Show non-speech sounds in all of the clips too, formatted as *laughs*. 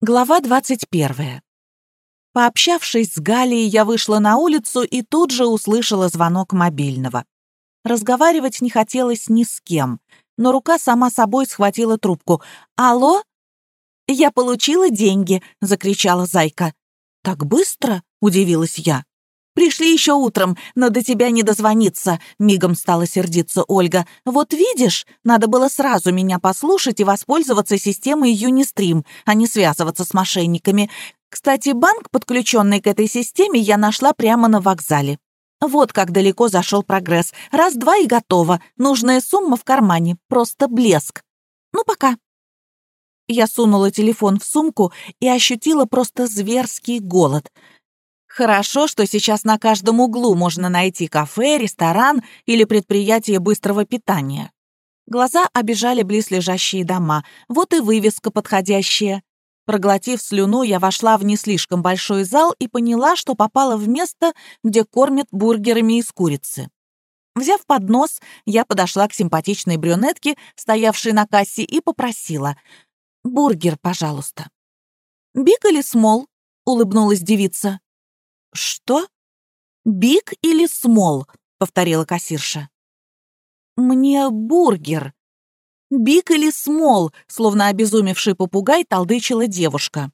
Глава 21. Пообщавшись с Галией, я вышла на улицу и тут же услышала звонок мобильного. Разговаривать не хотелось ни с кем, но рука сама собой схватила трубку. «Алло?» «Я получила деньги!» — закричала Зайка. «Так быстро?» — удивилась я. «Пришли еще утром, но до тебя не дозвониться», — мигом стала сердиться Ольга. «Вот видишь, надо было сразу меня послушать и воспользоваться системой Юнистрим, а не связываться с мошенниками. Кстати, банк, подключенный к этой системе, я нашла прямо на вокзале. Вот как далеко зашел прогресс. Раз-два и готово. Нужная сумма в кармане. Просто блеск. Ну, пока». Я сунула телефон в сумку и ощутила просто зверский голод — Хорошо, что сейчас на каждом углу можно найти кафе, ресторан или предприятие быстрого питания. Глаза обижали близлежащие дома. Вот и вывеска подходящая. Проглотив слюну, я вошла в не слишком большой зал и поняла, что попала в место, где кормят бургерами из курицы. Взяв поднос, я подошла к симпатичной брюнетке, стоявшей на кассе, и попросила «Бургер, пожалуйста». «Big или small?» — улыбнулась девица. «Что? Big или small?» — повторила кассирша. «Мне бургер». «Big или small?» — словно обезумевший попугай толдычила девушка.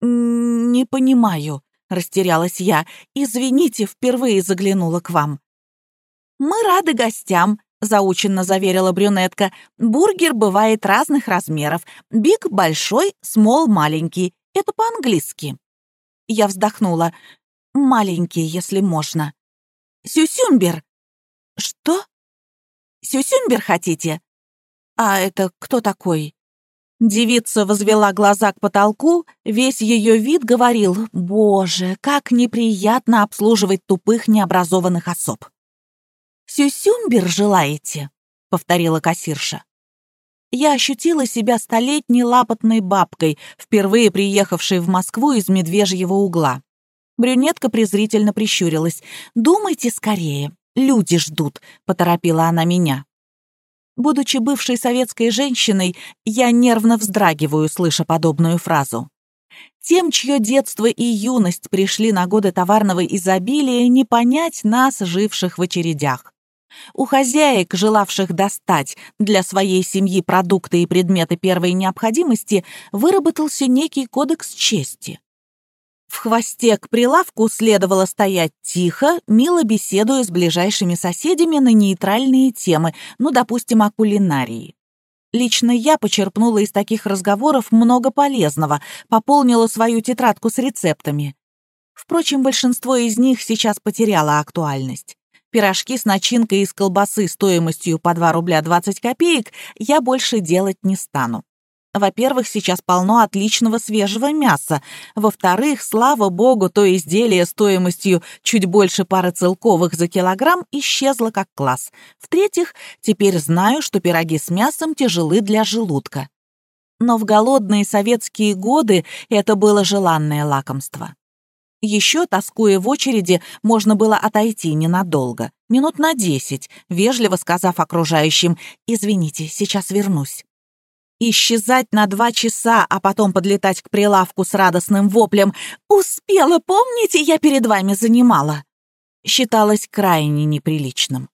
«Не понимаю», — растерялась я. «Извините, впервые заглянула к вам». «Мы рады гостям», — заученно заверила брюнетка. «Бургер бывает разных размеров. Big — большой, small — маленький. Это по-английски». Я вздохнула. Маленький, если можно. Сюсюмбер. Что? Сюсюмбер хотите? А это кто такой? Девица возвела глаза к потолку, весь ее вид говорил, «Боже, как неприятно обслуживать тупых необразованных особ». «Сюсюмбер желаете?» — повторила кассирша. Я ощутила себя столетней лапотной бабкой, впервые приехавшей в Москву из медвежьего угла. Брюнетка презрительно прищурилась. «Думайте скорее, люди ждут», — поторопила она меня. Будучи бывшей советской женщиной, я нервно вздрагиваю, слыша подобную фразу. Тем, чье детство и юность пришли на годы товарного изобилия, не понять нас, живших в очередях. У хозяек, желавших достать для своей семьи продукты и предметы первой необходимости, выработался некий кодекс чести. В хвосте к прилавку следовало стоять тихо, мило беседуя с ближайшими соседями на нейтральные темы, ну, допустим, о кулинарии. Лично я почерпнула из таких разговоров много полезного, пополнила свою тетрадку с рецептами. Впрочем, большинство из них сейчас потеряло актуальность. Пирожки с начинкой из колбасы стоимостью по 2 рубля 20 копеек я больше делать не стану. Во-первых, сейчас полно отличного свежего мяса. Во-вторых, слава богу, то изделие стоимостью чуть больше пары целковых за килограмм исчезло как класс. В-третьих, теперь знаю, что пироги с мясом тяжелы для желудка. Но в голодные советские годы это было желанное лакомство. Еще, тоскуя в очереди, можно было отойти ненадолго, минут на десять, вежливо сказав окружающим «Извините, сейчас вернусь». Исчезать на два часа, а потом подлетать к прилавку с радостным воплем «Успела, помните, я перед вами занимала!» считалось крайне неприличным.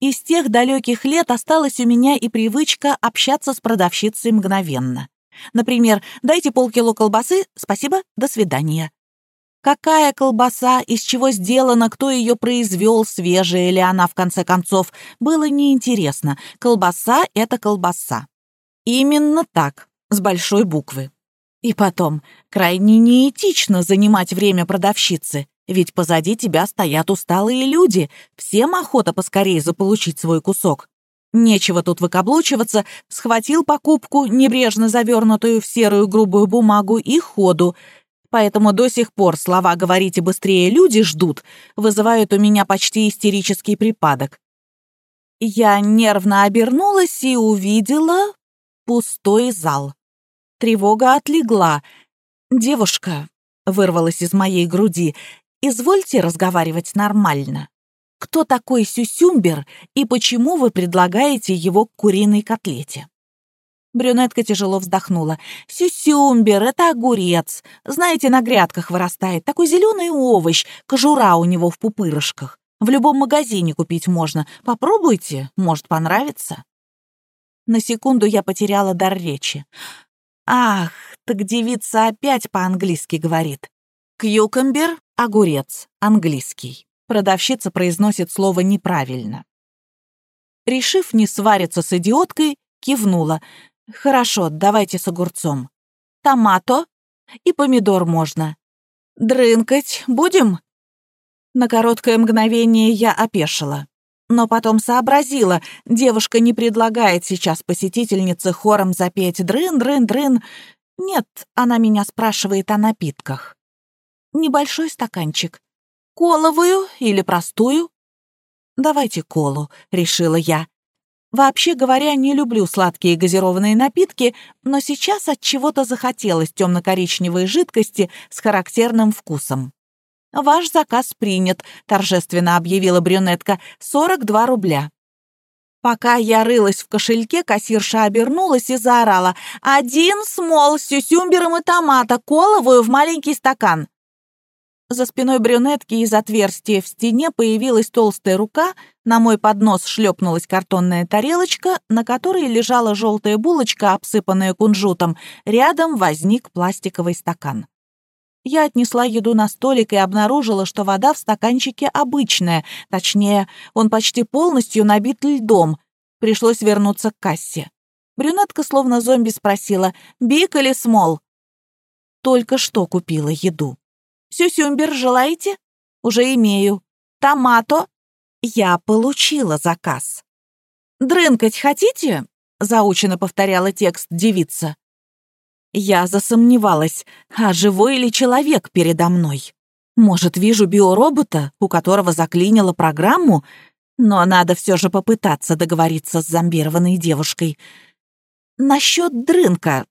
Из тех далеких лет осталась у меня и привычка общаться с продавщицей мгновенно. Например, «Дайте полкило колбасы, спасибо, до свидания». Какая колбаса, из чего сделана, кто ее произвел, свежая ли она, в конце концов, было неинтересно. Колбаса — это колбаса. Именно так, с большой буквы. И потом, крайне неэтично занимать время продавщицы, ведь позади тебя стоят усталые люди, всем охота поскорее заполучить свой кусок. Нечего тут выкаблучиваться, схватил покупку, небрежно завернутую в серую грубую бумагу, и ходу. Поэтому до сих пор слова «говорите быстрее, люди ждут» вызывают у меня почти истерический припадок. Я нервно обернулась и увидела пустой зал. Тревога отлегла. «Девушка», — вырвалась из моей груди, — «извольте разговаривать нормально. Кто такой Сюсюмбер и почему вы предлагаете его к куриной котлете?» Брюнетка тяжело вздохнула. «Сюсюмбер — это огурец. Знаете, на грядках вырастает. Такой зеленый овощ, кожура у него в пупырышках. В любом магазине купить можно. Попробуйте, может, понравится». На секунду я потеряла дар речи. «Ах, так девица опять по-английски говорит. Кьюкамбер — огурец, английский». Продавщица произносит слово неправильно. Решив не свариться с идиоткой, кивнула. «Хорошо, давайте с огурцом. Томато и помидор можно. Дрынкать будем?» На короткое мгновение я опешила. Но потом сообразила, девушка не предлагает сейчас посетительнице хором запеть «дрын-дрын-дрын». Нет, она меня спрашивает о напитках. Небольшой стаканчик. Коловую или простую? Давайте колу, решила я. Вообще говоря, не люблю сладкие газированные напитки, но сейчас от чего-то захотелось темно-коричневой жидкости с характерным вкусом. «Ваш заказ принят», — торжественно объявила брюнетка. «42 рубля». Пока я рылась в кошельке, кассирша обернулась и заорала. «Один смол с сюсюмбером и томата, коловую в маленький стакан». За спиной брюнетки из отверстия в стене появилась толстая рука, на мой поднос шлепнулась картонная тарелочка, на которой лежала желтая булочка, обсыпанная кунжутом. Рядом возник пластиковый стакан. Я отнесла еду на столик и обнаружила, что вода в стаканчике обычная, точнее, он почти полностью набит льдом. Пришлось вернуться к кассе. Брюнетка словно зомби спросила, «Бик или смол?» Только что купила еду. «Сюсюмбер желаете?» «Уже имею». «Томато?» «Я получила заказ». «Дрынкать хотите?» — заучено повторяла текст девица. Я засомневалась, а живой ли человек передо мной? Может, вижу биоробота, у которого заклинило программу? Но надо все же попытаться договориться с зомбированной девушкой. Насчет дрынка.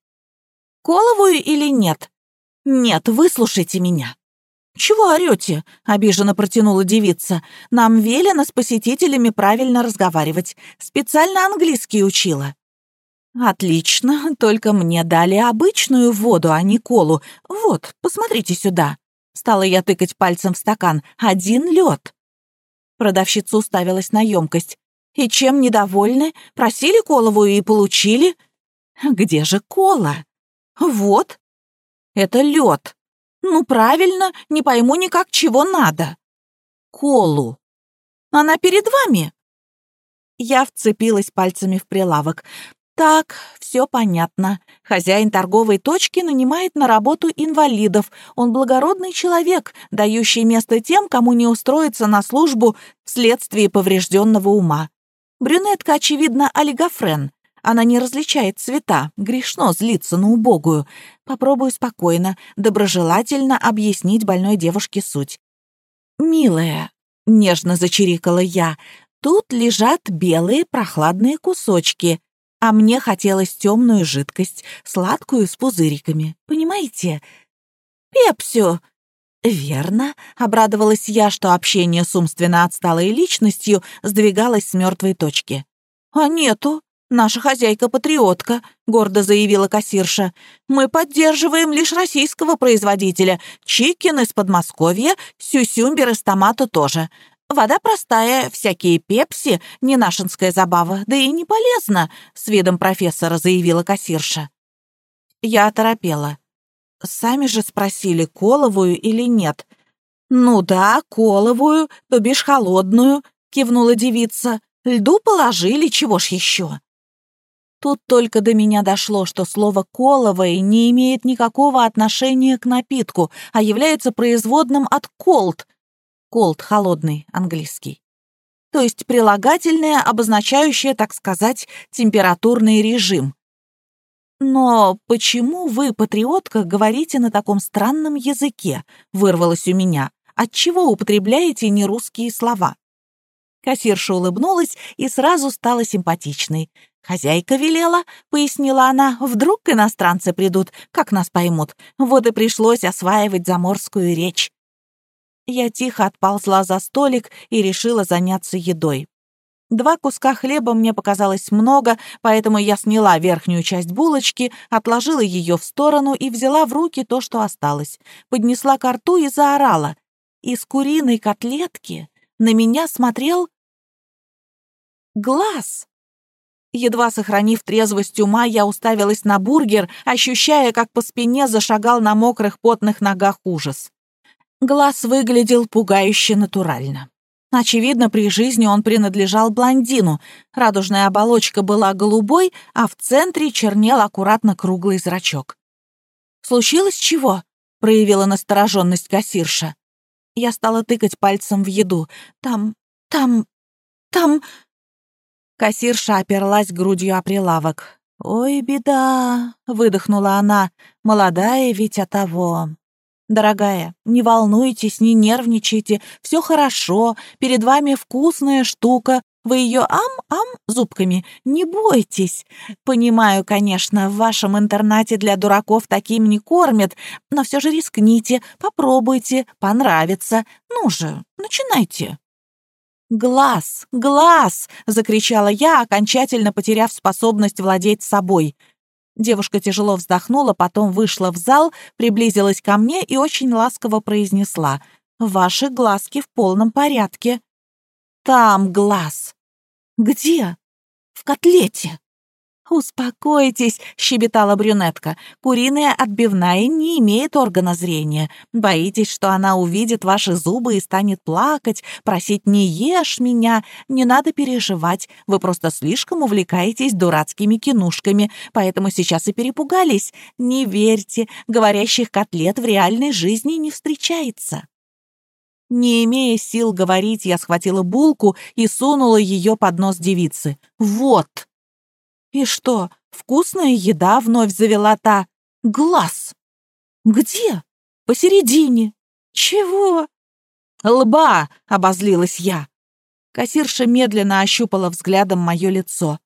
Коловую или нет? Нет, выслушайте меня. «Чего орете?» — обиженно протянула девица. «Нам велено с посетителями правильно разговаривать. Специально английский учила». «Отлично, только мне дали обычную воду, а не колу. Вот, посмотрите сюда». Стала я тыкать пальцем в стакан. «Один лед. Продавщица уставилась на емкость. «И чем недовольны? Просили коловую и получили?» «Где же кола?» «Вот. Это лед. Ну, правильно, не пойму никак, чего надо». «Колу. Она перед вами?» Я вцепилась пальцами в прилавок. Так, все понятно. Хозяин торговой точки нанимает на работу инвалидов. Он благородный человек, дающий место тем, кому не устроиться на службу вследствие поврежденного ума. Брюнетка, очевидно, олигофрен. Она не различает цвета, грешно злиться на убогую. Попробую спокойно, доброжелательно объяснить больной девушке суть. «Милая», — нежно зачирикала я, — «тут лежат белые прохладные кусочки а мне хотелось темную жидкость, сладкую с пузыриками. Понимаете? Пепсю. Верно, обрадовалась я, что общение с умственно отсталой личностью сдвигалось с мертвой точки. А нету. Наша хозяйка-патриотка, гордо заявила кассирша. Мы поддерживаем лишь российского производителя. Чикин из Подмосковья, сюсюмбер из томата тоже. Вода простая, всякие пепси, не нашинская забава, да и не полезно», — с видом профессора заявила кассирша. Я оторопела. Сами же спросили, коловую или нет. «Ну да, коловую, то бишь холодную», — кивнула девица. «Льду положили, чего ж еще?» Тут только до меня дошло, что слово «коловое» не имеет никакого отношения к напитку, а является производным от «колд», Cold — холодный, английский. То есть прилагательное, обозначающее, так сказать, температурный режим. «Но почему вы, патриотка, говорите на таком странном языке?» — вырвалось у меня. «Отчего употребляете нерусские слова?» Кассирша улыбнулась и сразу стала симпатичной. «Хозяйка велела», — пояснила она, — «вдруг иностранцы придут, как нас поймут. Вот и пришлось осваивать заморскую речь». Я тихо отползла за столик и решила заняться едой. Два куска хлеба мне показалось много, поэтому я сняла верхнюю часть булочки, отложила ее в сторону и взяла в руки то, что осталось. Поднесла ко рту и заорала. Из куриной котлетки на меня смотрел глаз. Едва сохранив трезвость ума, я уставилась на бургер, ощущая, как по спине зашагал на мокрых потных ногах ужас. Глаз выглядел пугающе натурально. Очевидно, при жизни он принадлежал блондину. Радужная оболочка была голубой, а в центре чернел аккуратно круглый зрачок. «Случилось чего?» — проявила настороженность кассирша. Я стала тыкать пальцем в еду. «Там... там... там...» Кассирша оперлась грудью о прилавок. «Ой, беда!» — выдохнула она. «Молодая ведь от того. «Дорогая, не волнуйтесь, не нервничайте, все хорошо, перед вами вкусная штука, вы ее ам-ам зубками, не бойтесь. Понимаю, конечно, в вашем интернате для дураков таким не кормят, но все же рискните, попробуйте, понравится. Ну же, начинайте». «Глаз! Глаз!» — закричала я, окончательно потеряв способность владеть собой — Девушка тяжело вздохнула, потом вышла в зал, приблизилась ко мне и очень ласково произнесла. «Ваши глазки в полном порядке». «Там глаз». «Где?» «В котлете». «Успокойтесь», — щебетала брюнетка. «Куриная отбивная не имеет органа зрения. Боитесь, что она увидит ваши зубы и станет плакать, просить «не ешь меня». Не надо переживать, вы просто слишком увлекаетесь дурацкими кинушками, поэтому сейчас и перепугались. Не верьте, говорящих котлет в реальной жизни не встречается». Не имея сил говорить, я схватила булку и сунула ее под нос девицы. «Вот!» «И что, вкусная еда?» — вновь завела та. «Глаз!» «Где?» «Посередине». «Чего?» «Лба!» — обозлилась я. Кассирша медленно ощупала взглядом мое лицо.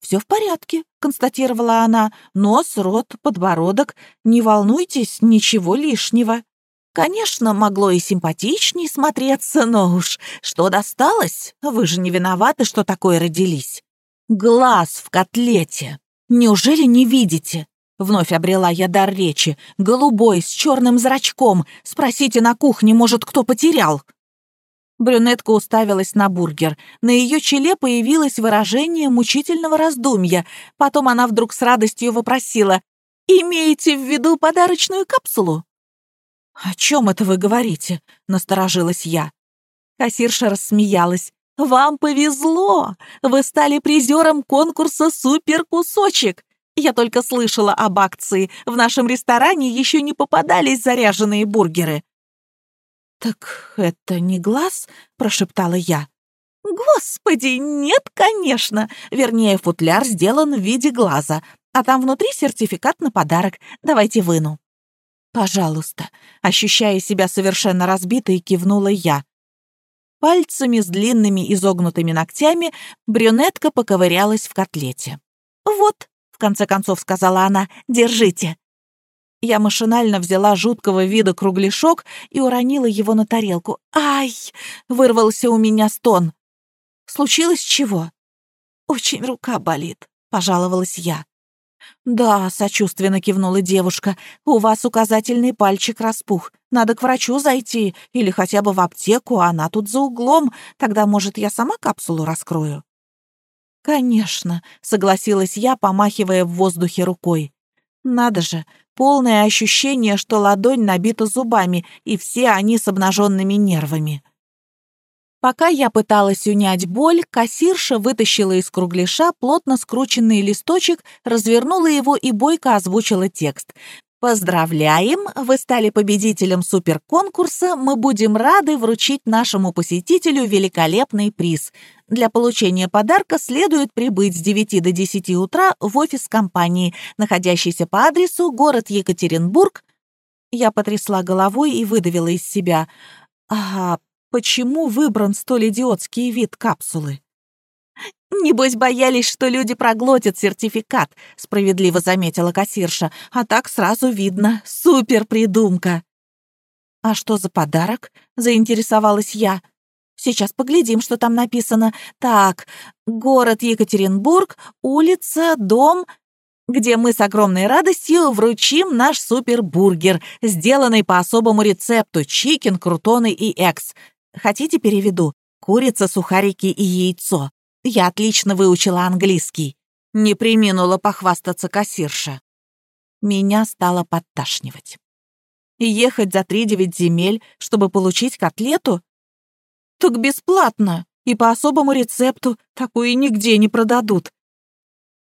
«Все в порядке», — констатировала она. «Нос, рот, подбородок. Не волнуйтесь, ничего лишнего». Конечно, могло и симпатичней смотреться, но уж что досталось? Вы же не виноваты, что такое родились. Глаз в котлете. Неужели не видите? Вновь обрела я дар речи. Голубой, с черным зрачком. Спросите на кухне, может, кто потерял. Брюнетка уставилась на бургер. На ее челе появилось выражение мучительного раздумья. Потом она вдруг с радостью вопросила. «Имеете в виду подарочную капсулу?» «О чем это вы говорите?» — насторожилась я. Кассирша рассмеялась. Вам повезло! Вы стали призером конкурса «Супер-кусочек». Я только слышала об акции. В нашем ресторане еще не попадались заряженные бургеры. «Так это не глаз?» — прошептала я. «Господи, нет, конечно! Вернее, футляр сделан в виде глаза, а там внутри сертификат на подарок. Давайте выну». «Пожалуйста», — ощущая себя совершенно разбитой, кивнула я. Пальцами с длинными изогнутыми ногтями брюнетка поковырялась в котлете. «Вот», — в конце концов сказала она, — «держите». Я машинально взяла жуткого вида кругляшок и уронила его на тарелку. «Ай!» — вырвался у меня стон. «Случилось чего?» «Очень рука болит», — пожаловалась я. «Да», — сочувственно кивнула девушка, — «у вас указательный пальчик распух. Надо к врачу зайти или хотя бы в аптеку, а она тут за углом. Тогда, может, я сама капсулу раскрою?» «Конечно», — согласилась я, помахивая в воздухе рукой. «Надо же, полное ощущение, что ладонь набита зубами, и все они с обнаженными нервами». Пока я пыталась унять боль, кассирша вытащила из кругляша плотно скрученный листочек, развернула его и бойко озвучила текст. Поздравляем! Вы стали победителем суперконкурса. Мы будем рады вручить нашему посетителю великолепный приз. Для получения подарка следует прибыть с 9 до 10 утра в офис компании, находящийся по адресу город Екатеринбург. Я потрясла головой и выдавила из себя. «А почему выбран столь идиотский вид капсулы?» «Небось, боялись, что люди проглотят сертификат», — справедливо заметила кассирша. «А так сразу видно. Супер придумка!» «А что за подарок?» — заинтересовалась я. Сейчас поглядим, что там написано. Так, город Екатеринбург, улица, дом, где мы с огромной радостью вручим наш супербургер, сделанный по особому рецепту чикен, крутоны и экс. Хотите переведу? Курица, сухарики и яйцо. Я отлично выучила английский. Не приминула похвастаться кассирша. Меня стало подташнивать. Ехать за три девять земель, чтобы получить котлету? Так бесплатно и по особому рецепту такую нигде не продадут.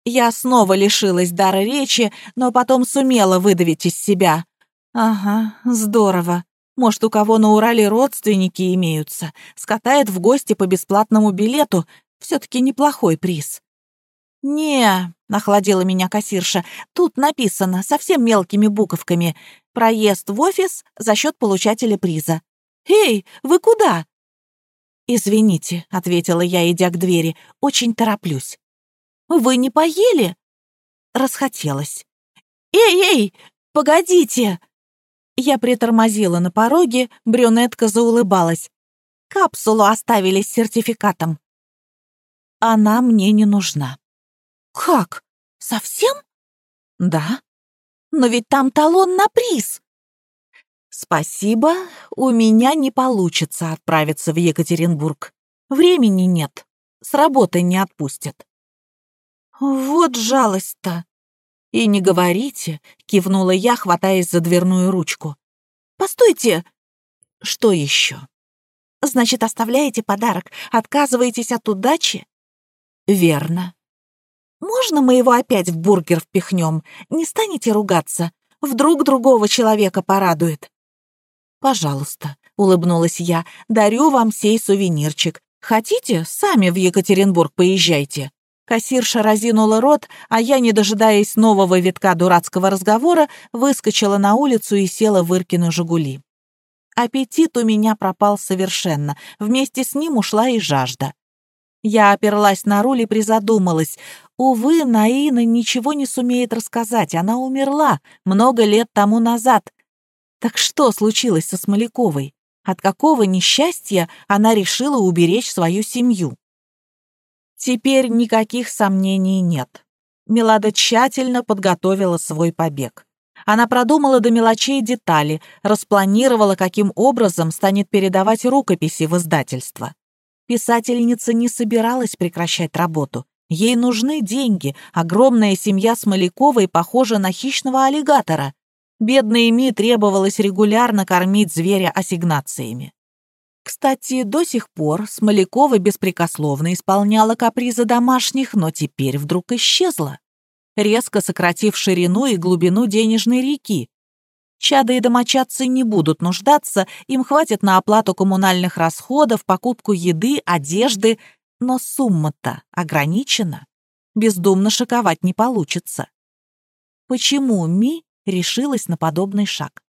Я снова лишилась дара речи, но потом сумела выдавить из себя. Ага, здорово. Может, у кого на Урале родственники имеются. Скатает в гости по бесплатному билету. все таки неплохой приз. «Не», — нахладила меня кассирша, — «тут написано совсем мелкими буковками. Проезд в офис за счет получателя приза». «Эй, вы куда?» «Извините», — ответила я, идя к двери, — «очень тороплюсь». «Вы не поели?» Расхотелось. «Эй-эй, погодите!» Я притормозила на пороге, брюнетка заулыбалась. «Капсулу оставили с сертификатом». «Она мне не нужна». «Как? Совсем?» «Да». «Но ведь там талон на приз». «Спасибо, у меня не получится отправиться в Екатеринбург. Времени нет, с работы не отпустят». «Вот жалость-то!» «И не говорите», — кивнула я, хватаясь за дверную ручку. «Постойте!» «Что еще?» «Значит, оставляете подарок, отказываетесь от удачи?» «Верно. Можно мы его опять в бургер впихнем? Не станете ругаться? Вдруг другого человека порадует?» «Пожалуйста», — улыбнулась я, — «дарю вам сей сувенирчик. Хотите, сами в Екатеринбург поезжайте». Кассирша разинула рот, а я, не дожидаясь нового витка дурацкого разговора, выскочила на улицу и села в Иркину «Жигули». Аппетит у меня пропал совершенно, вместе с ним ушла и жажда. Я оперлась на руль и призадумалась. Увы, Наина ничего не сумеет рассказать, она умерла много лет тому назад. Так что случилось со Смоляковой? От какого несчастья она решила уберечь свою семью? Теперь никаких сомнений нет. Милада тщательно подготовила свой побег. Она продумала до мелочей детали, распланировала, каким образом станет передавать рукописи в издательство. Писательница не собиралась прекращать работу. Ей нужны деньги. Огромная семья Смоляковой похожа на хищного аллигатора. Бедной Ми требовалось регулярно кормить зверя ассигнациями. Кстати, до сих пор Смолякова беспрекословно исполняла капризы домашних, но теперь вдруг исчезла, резко сократив ширину и глубину денежной реки. Чада и домочадцы не будут нуждаться, им хватит на оплату коммунальных расходов, покупку еды, одежды, но сумма-то ограничена. Бездумно шиковать не получится. Почему Ми решилась на подобный шаг?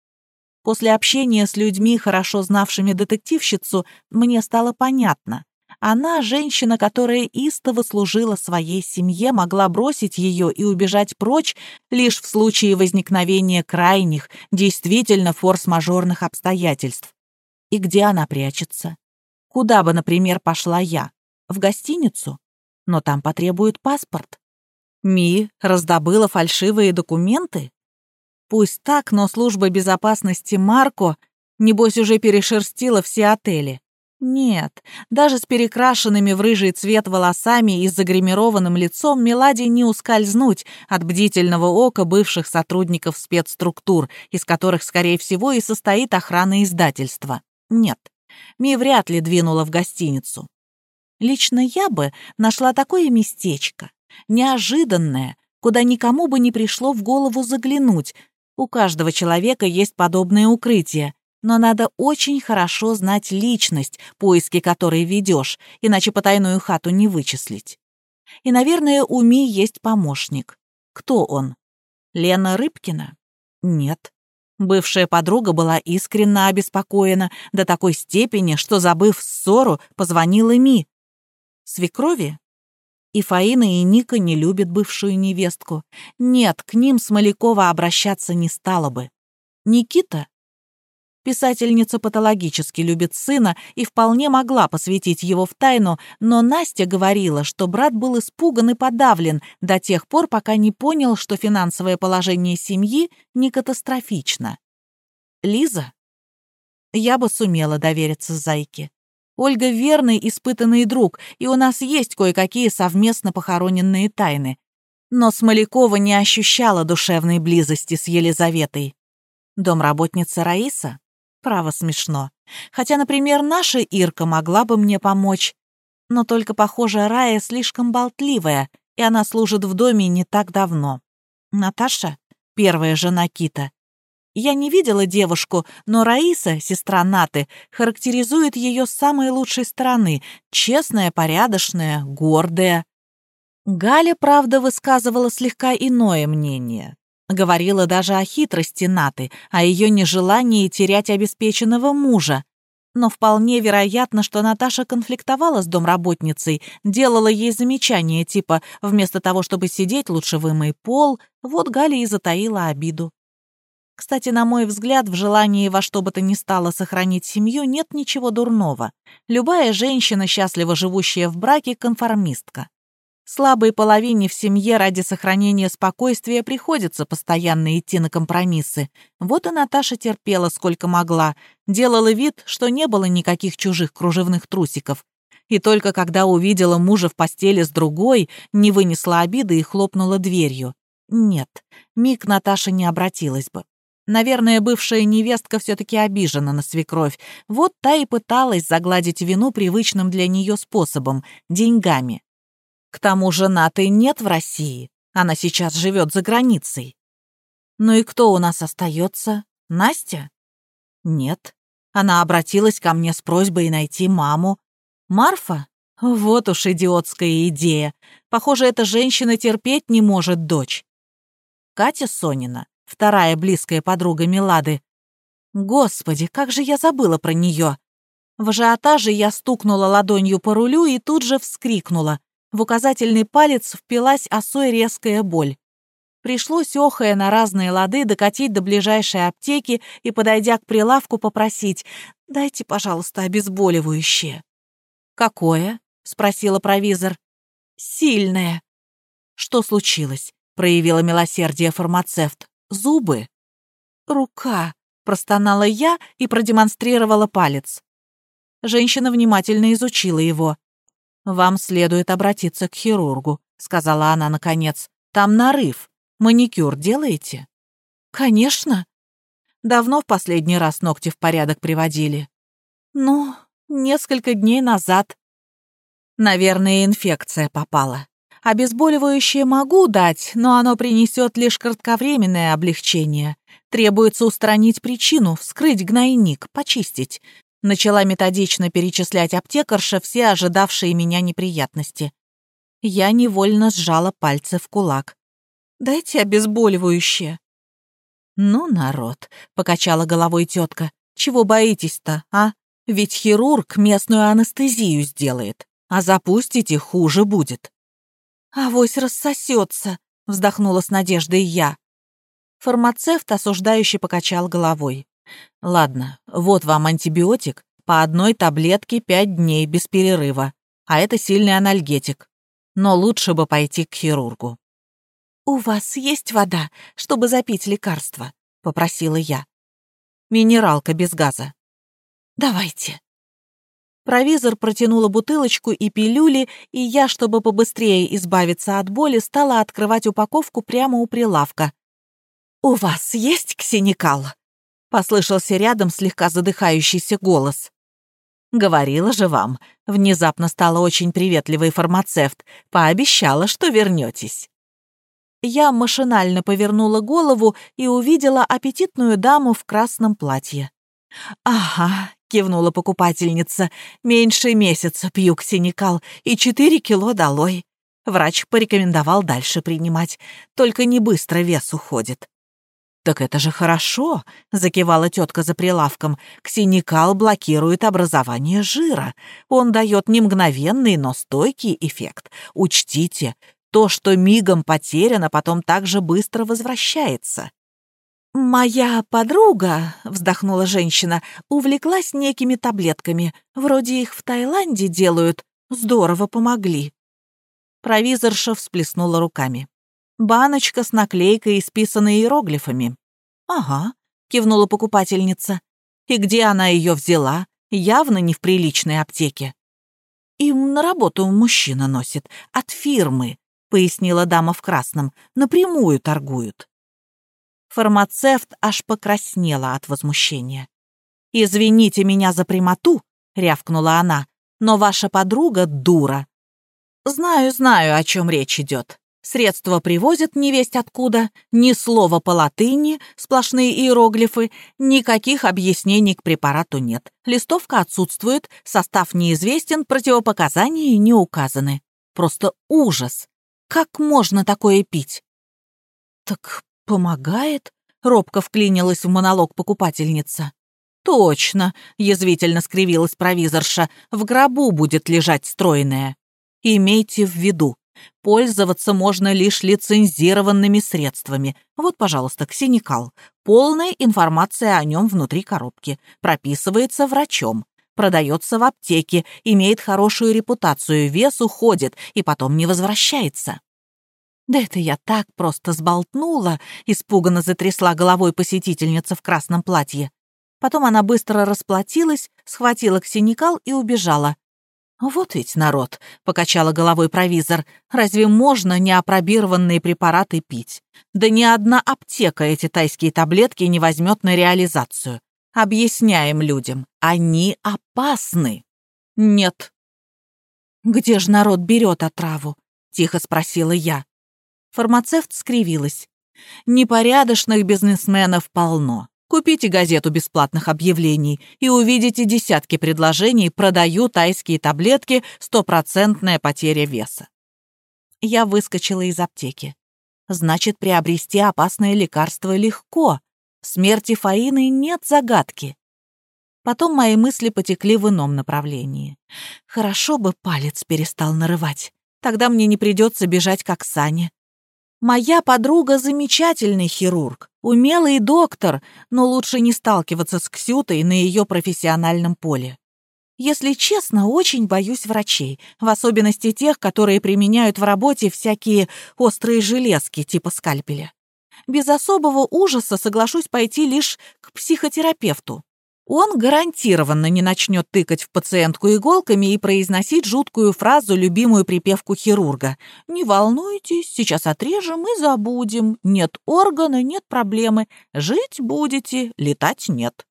После общения с людьми, хорошо знавшими детективщицу, мне стало понятно. Она, женщина, которая истово служила своей семье, могла бросить ее и убежать прочь лишь в случае возникновения крайних, действительно форс-мажорных обстоятельств. И где она прячется? Куда бы, например, пошла я? В гостиницу? Но там потребуют паспорт. Ми раздобыла фальшивые документы? Пусть так, но служба безопасности Марко, небось, уже перешерстила все отели. Нет, даже с перекрашенными в рыжий цвет волосами и загримированным лицом Меладе не ускользнуть от бдительного ока бывших сотрудников спецструктур, из которых, скорее всего, и состоит охрана издательства. Нет, Ми вряд ли двинула в гостиницу. Лично я бы нашла такое местечко, неожиданное, куда никому бы не пришло в голову заглянуть, у каждого человека есть подобное укрытие, но надо очень хорошо знать личность, поиски которой ведешь, иначе потайную хату не вычислить. И, наверное, у Ми есть помощник. Кто он? Лена Рыбкина? Нет. Бывшая подруга была искренне обеспокоена до такой степени, что, забыв ссору, позвонила Ми. Свекрови? И Фаина, и Ника не любят бывшую невестку. Нет, к ним Смолякова обращаться не стала бы. Никита? Писательница патологически любит сына и вполне могла посвятить его в тайну, но Настя говорила, что брат был испуган и подавлен до тех пор, пока не понял, что финансовое положение семьи не катастрофично. Лиза? Я бы сумела довериться Зайке. Ольга верный, испытанный друг, и у нас есть кое-какие совместно похороненные тайны. Но Смолякова не ощущала душевной близости с Елизаветой. Домработница Раиса? Право смешно. Хотя, например, наша Ирка могла бы мне помочь. Но только, похоже, Рая слишком болтливая, и она служит в доме не так давно. Наташа — первая жена Кита. Я не видела девушку, но Раиса, сестра Наты, характеризует ее с самой лучшей стороны. Честная, порядочная, гордая. Галя, правда, высказывала слегка иное мнение. Говорила даже о хитрости Наты, о ее нежелании терять обеспеченного мужа. Но вполне вероятно, что Наташа конфликтовала с домработницей, делала ей замечания типа «вместо того, чтобы сидеть, лучше вымой пол», вот Галя и затаила обиду. Кстати, на мой взгляд, в желании во что бы то ни стало сохранить семью нет ничего дурного. Любая женщина, счастливо живущая в браке, конформистка. Слабой половине в семье ради сохранения спокойствия приходится постоянно идти на компромиссы. Вот и Наташа терпела сколько могла, делала вид, что не было никаких чужих кружевных трусиков. И только когда увидела мужа в постели с другой, не вынесла обиды и хлопнула дверью. Нет, миг Наташа не обратилась бы. Наверное, бывшая невестка все-таки обижена на свекровь. Вот та и пыталась загладить вину привычным для нее способом — деньгами. К тому же Наты нет в России. Она сейчас живет за границей. Ну и кто у нас остается? Настя? Нет. Она обратилась ко мне с просьбой найти маму. Марфа? Вот уж идиотская идея. Похоже, эта женщина терпеть не может дочь. Катя Сонина, вторая близкая подруга Милады. Господи, как же я забыла про нее. В ажиотаже я стукнула ладонью по рулю и тут же вскрикнула. В указательный палец впилась осой резкая боль. Пришлось, охая на разные лады, докатить до ближайшей аптеки и, подойдя к прилавку, попросить «Дайте, пожалуйста, обезболивающее». «Какое?» — спросила провизор. «Сильное». «Что случилось?» — проявила милосердие фармацевт. «Зубы?» «Рука», — простонала я и продемонстрировала палец. Женщина внимательно изучила его. «Вам следует обратиться к хирургу», — сказала она наконец. «Там нарыв. Маникюр делаете?» «Конечно». «Давно в последний раз ногти в порядок приводили?» «Ну, несколько дней назад». «Наверное, инфекция попала. Обезболивающее могу дать, но оно принесет лишь кратковременное облегчение. Требуется устранить причину, вскрыть гнойник, почистить. Начала методично перечислять аптекарша все ожидавшие меня неприятности. Я невольно сжала пальцы в кулак. «Дайте обезболивающее». «Ну, народ», — покачала головой тетка, — «чего боитесь-то, а? Ведь хирург местную анестезию сделает, а запустите хуже будет». «Авось рассосется», — вздохнула с надеждой я. Фармацевт осуждающий покачал головой. Ладно, вот вам антибиотик, по одной таблетке пять дней без перерыва, а это сильный анальгетик. Но лучше бы пойти к хирургу. «У вас есть вода, чтобы запить лекарство?» — попросила я. «Минералка без газа». «Давайте». Провизор протянула бутылочку и пилюли, и я, чтобы побыстрее избавиться от боли, стала открывать упаковку прямо у прилавка. «У вас есть ксеникал?» Послышался рядом слегка задыхающийся голос. «Говорила же вам», — внезапно стала очень приветливый фармацевт, «пообещала, что вернетесь». Я машинально повернула голову и увидела аппетитную даму в красном платье. «Ага», — кивнула покупательница, «меньше месяца пью ксеникал и четыре кило долой». Врач порекомендовал дальше принимать, только не быстро вес уходит. «Так это же хорошо», — закивала тетка за прилавком. «Ксеникал блокирует образование жира. Он дает не мгновенный, но стойкий эффект. Учтите, то, что мигом потеряно, потом так же быстро возвращается». «Моя подруга», — вздохнула женщина, — «увлеклась некими таблетками. Вроде их в Таиланде делают. Здорово помогли». Провизорша всплеснула руками. «Баночка с наклейкой, исписанной иероглифами». «Ага», — кивнула покупательница. «И где она ее взяла? Явно не в приличной аптеке». «Им на работу мужчина носит. От фирмы», — пояснила дама в красном. «Напрямую торгуют». Фармацевт аж покраснела от возмущения. «Извините меня за прямоту», — рявкнула она, «но ваша подруга дура. Знаю, знаю, о чем речь идет. Средства привозят невесть откуда, ни слова по латыни, сплошные иероглифы, никаких объяснений к препарату нет. Листовка отсутствует, состав неизвестен, противопоказания не указаны. Просто ужас. Как можно такое пить? Так помогает? Робко вклинилась в монолог покупательница. «Точно», — язвительно скривилась провизорша, — «в гробу будет лежать стройная». Имейте в виду, пользоваться можно лишь лицензированными средствами. Вот, пожалуйста, ксеникал. Полная информация о нем внутри коробки. Прописывается врачом. Продается в аптеке, имеет хорошую репутацию, вес уходит и потом не возвращается. «Да это я так просто сболтнула», — испуганно затрясла головой посетительница в красном платье. Потом она быстро расплатилась, схватила ксеникал и убежала. «Вот ведь народ», — покачала головой провизор, «разве можно неопробированные препараты пить? Да ни одна аптека эти тайские таблетки не возьмет на реализацию. Объясняем людям, они опасны». «Нет». «Где же народ берет отраву?» — тихо спросила я. Фармацевт скривилась. «Непорядочных бизнесменов полно. Купите газету бесплатных объявлений и увидите десятки предложений «Продаю тайские таблетки, стопроцентная потеря веса». Я выскочила из аптеки. Значит, приобрести опасное лекарство легко. В смерти Фаины нет загадки. Потом мои мысли потекли в ином направлении. Хорошо бы палец перестал нарывать. Тогда мне не придется бежать к Оксане. Моя подруга замечательный хирург, умелый доктор, но лучше не сталкиваться с Ксютой на ее профессиональном поле. Если честно, очень боюсь врачей, в особенности тех, которые применяют в работе всякие острые железки типа скальпеля. Без особого ужаса соглашусь пойти лишь к психотерапевту. Он гарантированно не начнет тыкать в пациентку иголками и произносить жуткую фразу, любимую припевку хирурга. «Не волнуйтесь, сейчас отрежем и забудем. Нет органа, нет проблемы. Жить будете, летать нет».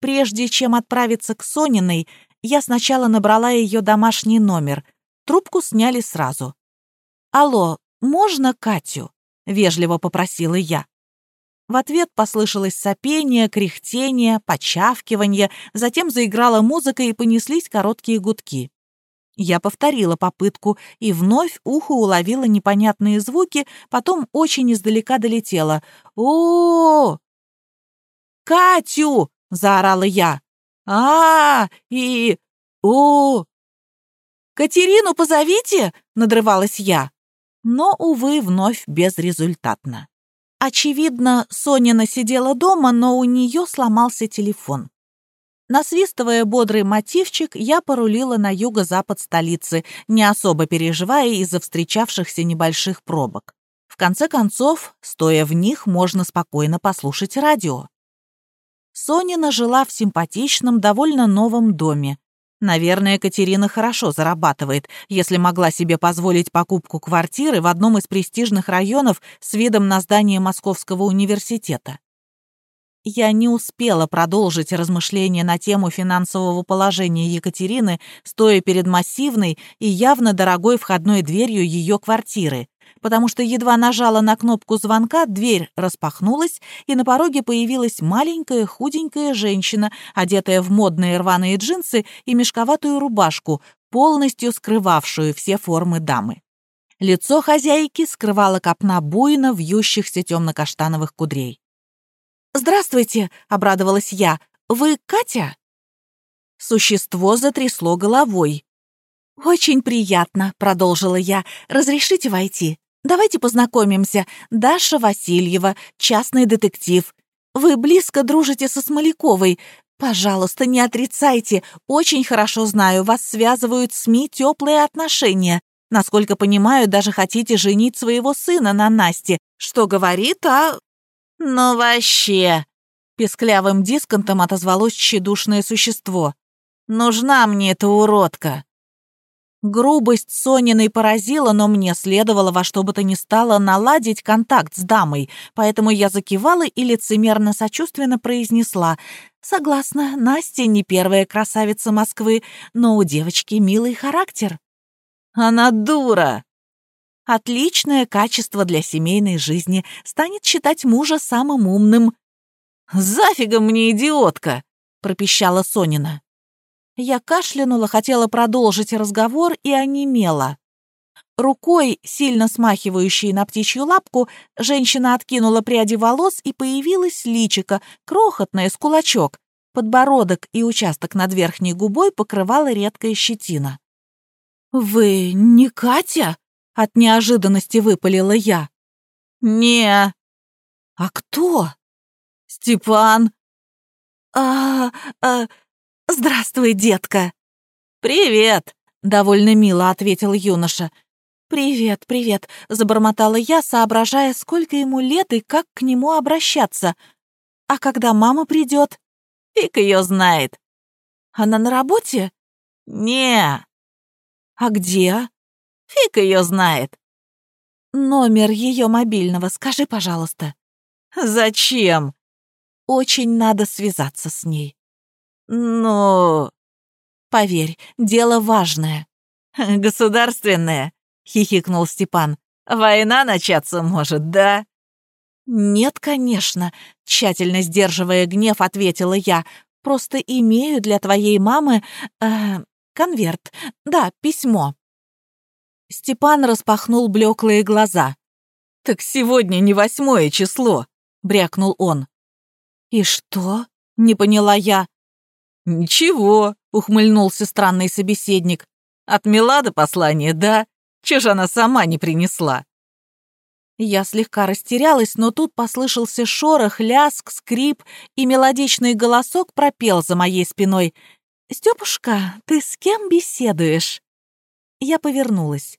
Прежде чем отправиться к Сониной, я сначала набрала ее домашний номер. Трубку сняли сразу. «Алло, можно Катю?» — вежливо попросила я. В ответ послышалось сопение, кряхтение, почавкивание, затем заиграла музыка и понеслись короткие гудки. Я повторила попытку и вновь ухо уловило непонятные звуки, потом очень издалека долетело. о, -о! «Катю!» — заорала я. -а и... о, -о «Катерину позовите!» — надрывалась я. Но, увы, вновь безрезультатно. Очевидно, Сонина сидела дома, но у нее сломался телефон. Насвистывая бодрый мотивчик, я порулила на юго-запад столицы, не особо переживая из-за встречавшихся небольших пробок. В конце концов, стоя в них, можно спокойно послушать радио. Сонина жила в симпатичном, довольно новом доме. Наверное, Катерина хорошо зарабатывает, если могла себе позволить покупку квартиры в одном из престижных районов с видом на здание Московского университета. Я не успела продолжить размышления на тему финансового положения Екатерины, стоя перед массивной и явно дорогой входной дверью ее квартиры, потому что едва нажала на кнопку звонка, дверь распахнулась, и на пороге появилась маленькая худенькая женщина, одетая в модные рваные джинсы и мешковатую рубашку, полностью скрывавшую все формы дамы. Лицо хозяйки скрывала копна буйно вьющихся темно-каштановых кудрей. «Здравствуйте!» — обрадовалась я. «Вы Катя?» Существо затрясло головой. «Очень приятно», — продолжила я. «Разрешите войти?» Давайте познакомимся. Даша Васильева, частный детектив. Вы близко дружите со Смоляковой. Пожалуйста, не отрицайте. Очень хорошо знаю, вас связывают СМИ теплые отношения. Насколько понимаю, даже хотите женить своего сына на Насте, что говорит о... Ну вообще... Песклявым дисконтом отозвалось тщедушное существо. «Нужна мне эта уродка!» Грубость Сониной поразила, но мне следовало во что бы то ни стало наладить контакт с дамой, поэтому я закивала и лицемерно-сочувственно произнесла «Согласна, Настя не первая красавица Москвы, но у девочки милый характер». «Она дура!» Отличное качество для семейной жизни станет считать мужа самым умным. «Зафига мне идиотка!» — пропищала Сонина. Я кашлянула, хотела продолжить разговор и онемела. Рукой, сильно смахивающей на птичью лапку, женщина откинула пряди волос, и появилась личико, крохотное, с кулачок. Подбородок и участок над верхней губой покрывала редкая щетина. «Вы не Катя?» — от неожиданности выпалила я. «Не». «А кто?» «Степан». «А, а, «Здравствуй, детка!» «Привет!» — довольно мило ответил юноша. «Привет, привет!» — забормотала я, соображая, сколько ему лет и как к нему обращаться. «А когда мама придет?» «Фиг ее знает!» «Она на работе?» «Не!» «А где?» «Фиг ее знает!» «Номер ее мобильного скажи, пожалуйста». «Зачем?» «Очень надо связаться с ней». «Ну...» «Поверь, дело важное». *laughs* «Государственное», — хихикнул Степан. «Война начаться может, да?» «Нет, конечно», — тщательно сдерживая гнев, ответила я. «Просто имею для твоей мамы... Э, конверт. Да, письмо». Степан распахнул блеклые глаза. «Так сегодня не восьмое число», — брякнул он. «И что?» — не поняла я. «Ничего», — ухмыльнулся странный собеседник. «От Милады послание, да? Чего же она сама не принесла?» Я слегка растерялась, но тут послышался шорох, ляск, скрип, и мелодичный голосок пропел за моей спиной. «Стёпушка, ты с кем беседуешь?» Я повернулась.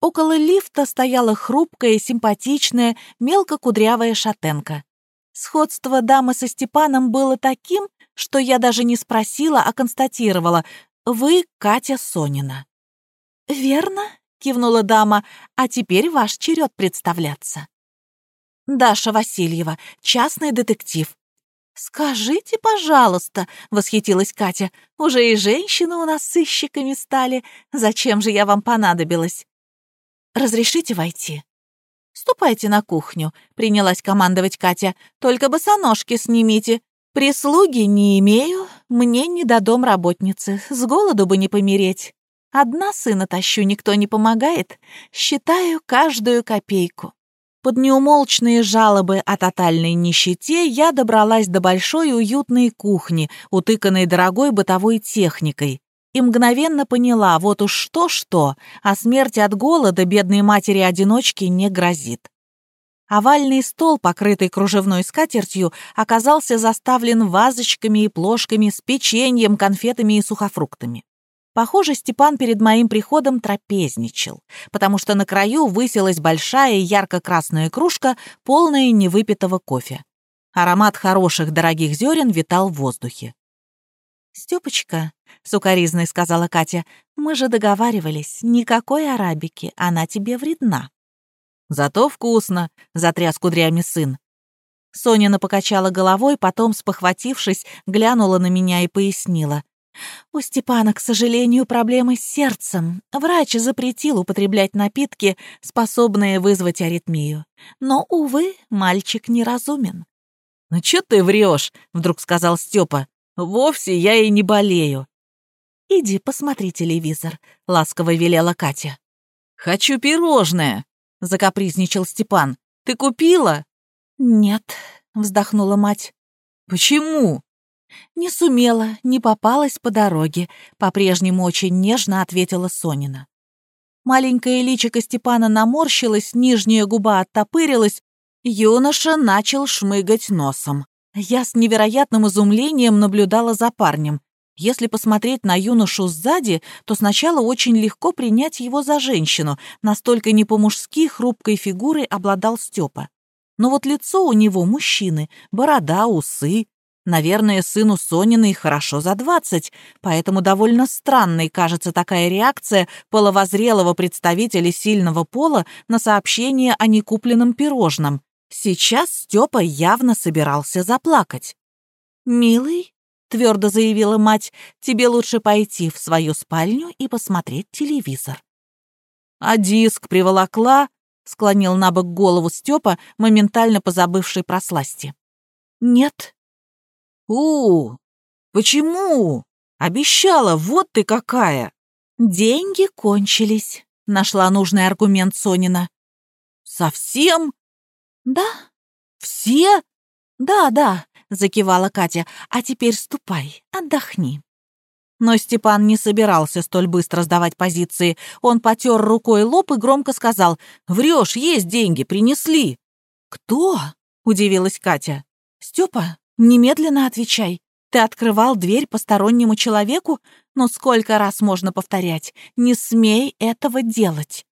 Около лифта стояла хрупкая, симпатичная, мелкокудрявая шатенка. Сходство дамы со Степаном было таким, что я даже не спросила, а констатировала. «Вы Катя Сонина». «Верно», — кивнула дама, «а теперь ваш черед представляться». «Даша Васильева, частный детектив». «Скажите, пожалуйста», — восхитилась Катя, «уже и женщины у нас сыщиками стали. Зачем же я вам понадобилась?» «Разрешите войти?» «Ступайте на кухню», — принялась командовать Катя. «Только босоножки снимите. Прислуги не имею, мне не до дом работницы, с голоду бы не помереть. Одна сына тащу, никто не помогает, считаю каждую копейку. Под неумолчные жалобы о тотальной нищете я добралась до большой уютной кухни, утыканной дорогой бытовой техникой, и мгновенно поняла, вот уж что-что, а смерть от голода бедной матери-одиночки не грозит. Овальный стол, покрытый кружевной скатертью, оказался заставлен вазочками и плошками с печеньем, конфетами и сухофруктами. Похоже, Степан перед моим приходом трапезничал, потому что на краю высилась большая ярко-красная кружка, полная невыпитого кофе. Аромат хороших дорогих зерен витал в воздухе. «Стёпочка», — сукоризной сказала Катя, — «мы же договаривались, никакой арабики, она тебе вредна». Зато вкусно», — затряс кудрями сын. Сонина покачала головой, потом, спохватившись, глянула на меня и пояснила. «У Степана, к сожалению, проблемы с сердцем. Врач запретил употреблять напитки, способные вызвать аритмию. Но, увы, мальчик неразумен». «Ну чё ты врёшь?» — вдруг сказал Степа. «Вовсе я и не болею». «Иди посмотри телевизор», — ласково велела Катя. «Хочу пирожное», — закапризничал Степан. «Ты купила?» «Нет», — вздохнула мать. «Почему?» «Не сумела, не попалась по дороге», — по-прежнему очень нежно ответила Сонина. Маленькое личико Степана наморщилось, нижняя губа оттопырилась, юноша начал шмыгать носом. Я с невероятным изумлением наблюдала за парнем. Если посмотреть на юношу сзади, то сначала очень легко принять его за женщину, настолько не по-мужски хрупкой фигурой обладал Степа. Но вот лицо у него мужчины, борода, усы. Наверное, сыну Сониной хорошо за двадцать, поэтому довольно странной кажется такая реакция половозрелого представителя сильного пола на сообщение о некупленном пирожном. Сейчас Степа явно собирался заплакать. «Милый», — твердо заявила мать, — «тебе лучше пойти в свою спальню и посмотреть телевизор». «А диск приволокла?» — склонил на бок голову Степа, моментально позабывший про сласти. «Нет». «У, почему? Обещала, вот ты какая!» «Деньги кончились», — нашла нужный аргумент Сонина. «Совсем?» «Да». «Все?» «Да, да», — закивала Катя. «А теперь ступай, отдохни». Но Степан не собирался столь быстро сдавать позиции. Он потер рукой лоб и громко сказал «Врешь, есть деньги, принесли». «Кто?» — удивилась Катя. «Степа, немедленно отвечай. Ты открывал дверь постороннему человеку? Но сколько раз можно повторять? Не смей этого делать».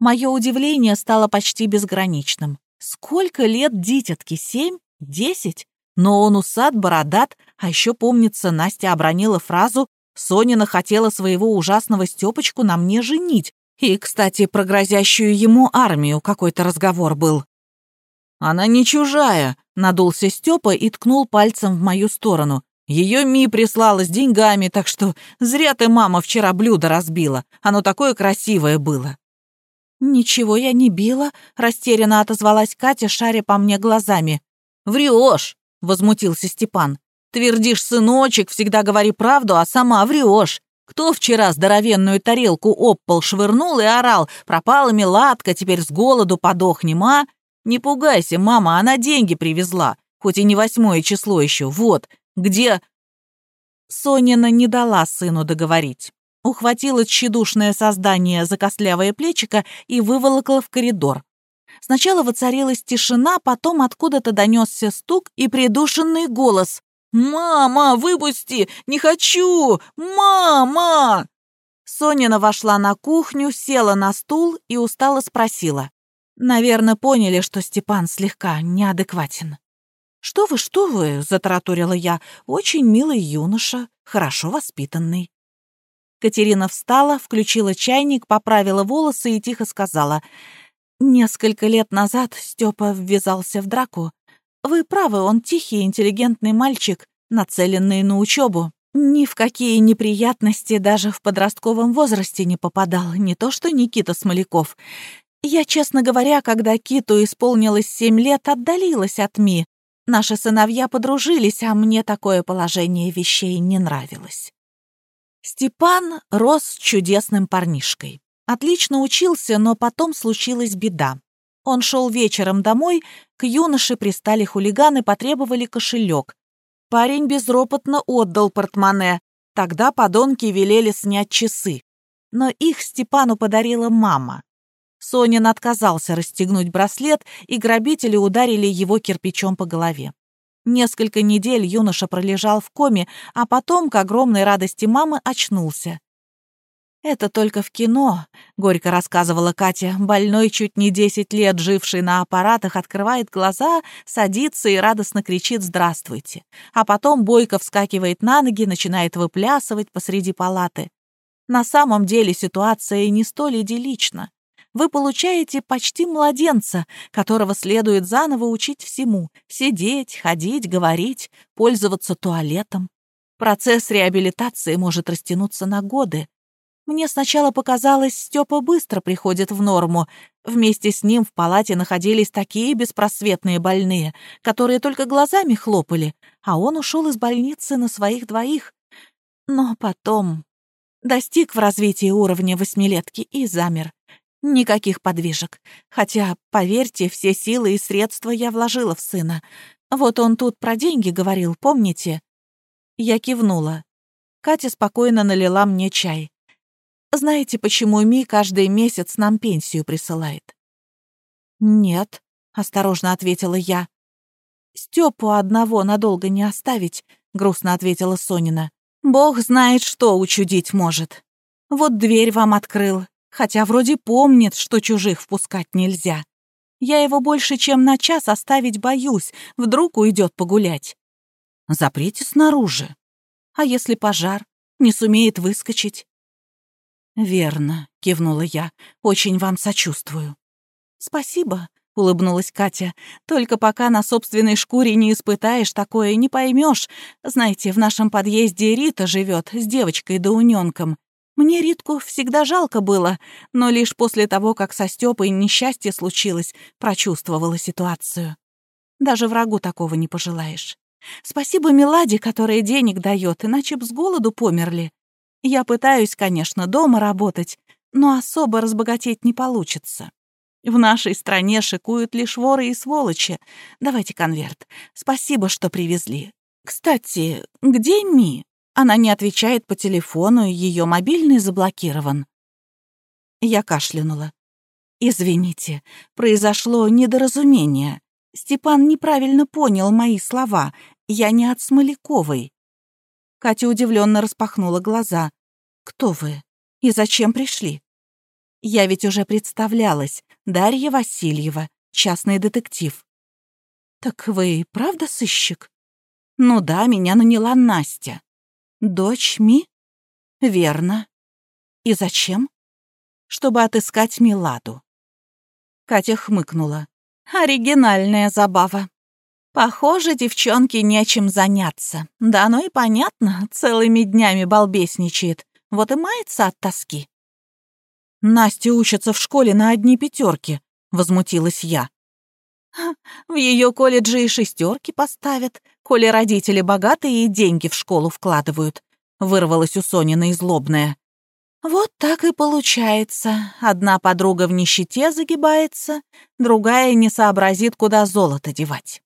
Мое удивление стало почти безграничным. Сколько лет дитятки? Семь? Десять? Но он усад, бородат, а еще, помнится, Настя обронила фразу «Сонина хотела своего ужасного Степочку на мне женить». И, кстати, про грозящую ему армию какой-то разговор был. «Она не чужая», — надулся Степа и ткнул пальцем в мою сторону. Ее Ми прислала с деньгами, так что зря ты, мама, вчера блюдо разбила. Оно такое красивое было. «Ничего я не била», — растерянно отозвалась Катя, шаря по мне глазами. «Врешь», — возмутился Степан. «Твердишь, сыночек, всегда говори правду, а сама врешь. Кто вчера здоровенную тарелку об пол швырнул и орал, пропала меладка, теперь с голоду подохнем, а? Не пугайся, мама, она деньги привезла, хоть и не восьмое число еще, вот, где...» Сонина не дала сыну договорить ухватила тщедушное создание за костлявое плечико и выволокла в коридор. Сначала воцарилась тишина, потом откуда-то донесся стук и придушенный голос. «Мама, выпусти! Не хочу! Мама!» Сонина вошла на кухню, села на стул и устало спросила. Наверное, поняли, что Степан слегка неадекватен. «Что вы, что вы?» — затараторила я. «Очень милый юноша, хорошо воспитанный». Катерина встала, включила чайник, поправила волосы и тихо сказала. «Несколько лет назад Степа ввязался в драку. Вы правы, он тихий, интеллигентный мальчик, нацеленный на учебу. Ни в какие неприятности даже в подростковом возрасте не попадал, не то что Никита Смоляков. Я, честно говоря, когда Киту исполнилось семь лет, отдалилась от Ми. Наши сыновья подружились, а мне такое положение вещей не нравилось. Степан рос чудесным парнишкой. Отлично учился, но потом случилась беда. Он шел вечером домой, к юноше пристали хулиганы, потребовали кошелек. Парень безропотно отдал портмоне. Тогда подонки велели снять часы. Но их Степану подарила мама. Сонин отказался расстегнуть браслет, и грабители ударили его кирпичом по голове. Несколько недель юноша пролежал в коме, а потом, к огромной радости мамы, очнулся. «Это только в кино», — горько рассказывала Катя. «Больной, чуть не десять лет живший на аппаратах, открывает глаза, садится и радостно кричит «Здравствуйте». А потом бойко вскакивает на ноги, начинает выплясывать посреди палаты. На самом деле ситуация не столь идиллична вы получаете почти младенца, которого следует заново учить всему — сидеть, ходить, говорить, пользоваться туалетом. Процесс реабилитации может растянуться на годы. Мне сначала показалось, Степа быстро приходит в норму. Вместе с ним в палате находились такие беспросветные больные, которые только глазами хлопали, а он ушел из больницы на своих двоих. Но потом достиг в развитии уровня восьмилетки и замер. Никаких подвижек. Хотя, поверьте, все силы и средства я вложила в сына. Вот он тут про деньги говорил, помните? Я кивнула. Катя спокойно налила мне чай. Знаете, почему Ми каждый месяц нам пенсию присылает?» «Нет», — осторожно ответила я. «Стёпу одного надолго не оставить», — грустно ответила Сонина. «Бог знает, что учудить может. Вот дверь вам открыл, хотя вроде помнит, что чужих впускать нельзя. Я его больше, чем на час оставить боюсь, вдруг уйдет погулять. Заприте снаружи. А если пожар? Не сумеет выскочить? «Верно», — кивнула я, — «очень вам сочувствую». «Спасибо», — улыбнулась Катя. «Только пока на собственной шкуре не испытаешь такое, не поймешь. Знаете, в нашем подъезде Рита живет с девочкой-доунёнком. Мне Ритку всегда жалко было, но лишь после того, как со Стёпой несчастье случилось, прочувствовала ситуацию. Даже врагу такого не пожелаешь. Спасибо Меладе, которая денег дает, иначе б с голоду померли. Я пытаюсь, конечно, дома работать, но особо разбогатеть не получится. В нашей стране шикуют лишь воры и сволочи. Давайте конверт. Спасибо, что привезли. Кстати, где Ми? Она не отвечает по телефону, ее мобильный заблокирован. Я кашлянула. Извините, произошло недоразумение. Степан неправильно понял мои слова. Я не от Смоляковой. Катя удивленно распахнула глаза. «Кто вы? И зачем пришли?» «Я ведь уже представлялась. Дарья Васильева, частный детектив». «Так вы правда сыщик?» «Ну да, меня наняла Настя». «Дочь Ми?» «Верно». «И зачем?» «Чтобы отыскать Миладу». Катя хмыкнула. «Оригинальная забава. Похоже, девчонке нечем заняться. Да оно и понятно, целыми днями балбесничает. Вот и мается от тоски. «Настя учится в школе на одни пятерки», — возмутилась я. «В ее колледже и шестерки поставят, коли родители богатые и деньги в школу вкладывают», — вырвалась у Сонина излобная. «Вот так и получается. Одна подруга в нищете загибается, другая не сообразит, куда золото девать».